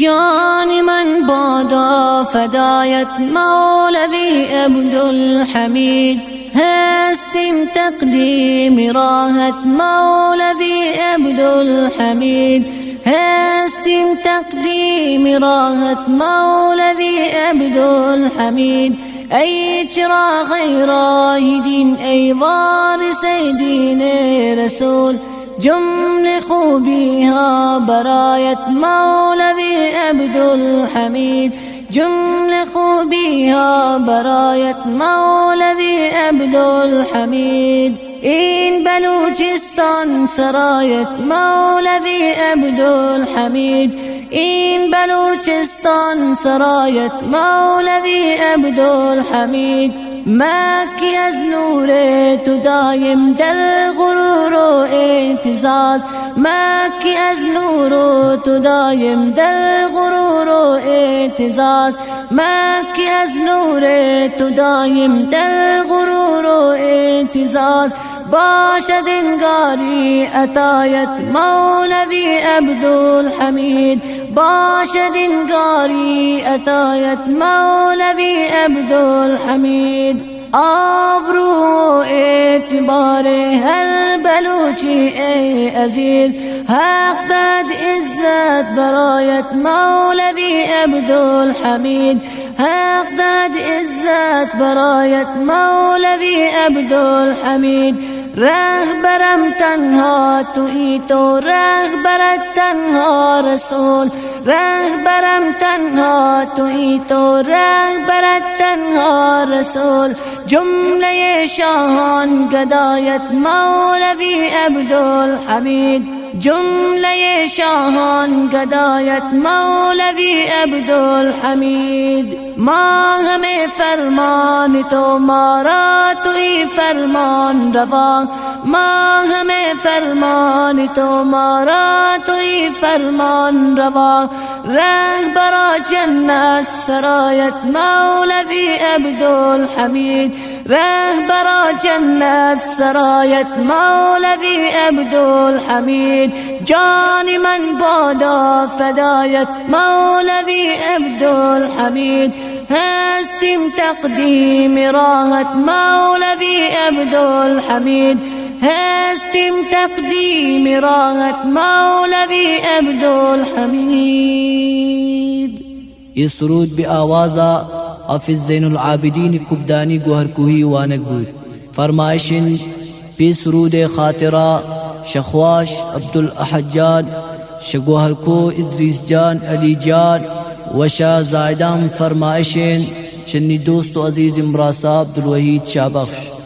جان من بادا فدایت مولوی عبدالحمید هستیم تقدیم راحت مولوی عبدالحمید هستیم تقدیم راحت مولوی عبدالحمید ای چراغ راه دین ای وارث دین رسول. جمل خوبی ها برایت مولوی عبدالحمید جمل خوبی ها برایت مولوی عبدالحمید این بلوچستان سرایت مولوی عبدالحمید این بلوچستان سرایت مولوی عبدالحمید مکی از نور تو دایم در اعتزاز مکی از نور تو دایم در غرور و اعتزاز مکی از نور تو دایم در غرور و اعتزاز باشد انگاری عطایت مولوی عبدالحمید. باشد انگاری عطایت مولوی عبدالحمید. آبرو بلوچی ای عزیز. حق داد عزت برایت مولوی عبدالحمید. حق داد عزت برایت مولوی عبدالحمید. رهبرم تنها تویی تو رهبرت تنها رسول. رهبرم تنها تویی تو رهبرت تنها رسول. جمله شاهان گدایت مولوی عبدالحمید جمله شاهان گدایت مولوی عبدالحمید ما همه فرمان تو ما را تویی فرمان روا. ما همه فرمان تو ما را تویی فرمان روا. برا جنت سرایت مولوی عبدالحمید. برا جنت سرایت مولوی عبدالحمید. جان من بادا فدایت مولوی عبدالحمید. هستیم تقدیم راحت مولوی عبدالحمید هستیم تقدیم راحت مولوی عبدالحمید یہ سرود به آوازا حافظ زین العابدین کبدانی گوهر کوهی وانک بود. فرمایشن سرود خاطرہ شخواش عبدالاحد جان شگوهر کو ادریس جان علی جان وشا زائدام فرمائشن شنی دوست و عزیز امرا صاحب عبدالوحید شابخش